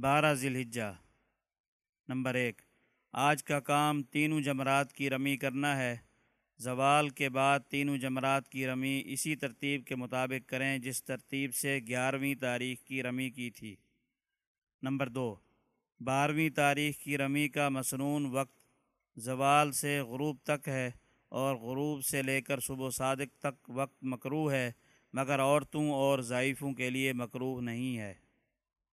بارہ ذی الحجہ۔ نمبر ایک، آج کا کام تینوں جمرات کی رمی کرنا ہے۔ زوال کے بعد تینوں جمرات کی رمی اسی ترتیب کے مطابق کریں جس ترتیب سے گیارہویں تاریخ کی رمی کی تھی۔ نمبر دو، بارہویں تاریخ کی رمی کا مصنون وقت زوال سے غروب تک ہے اور غروب سے لے کر صبح و صادق تک وقت مکرو ہے، مگر عورتوں اور ضعیفوں کے لیے مکروح نہیں ہے۔